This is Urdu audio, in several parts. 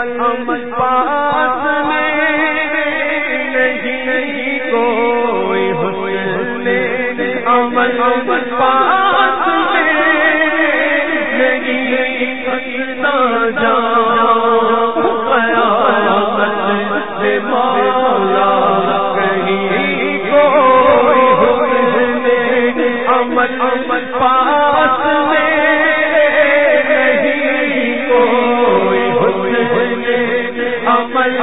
عمل پاس میں نہیں کوئی حسن عمل عمل پاس میں نہیں سکتا جا پا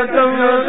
قدم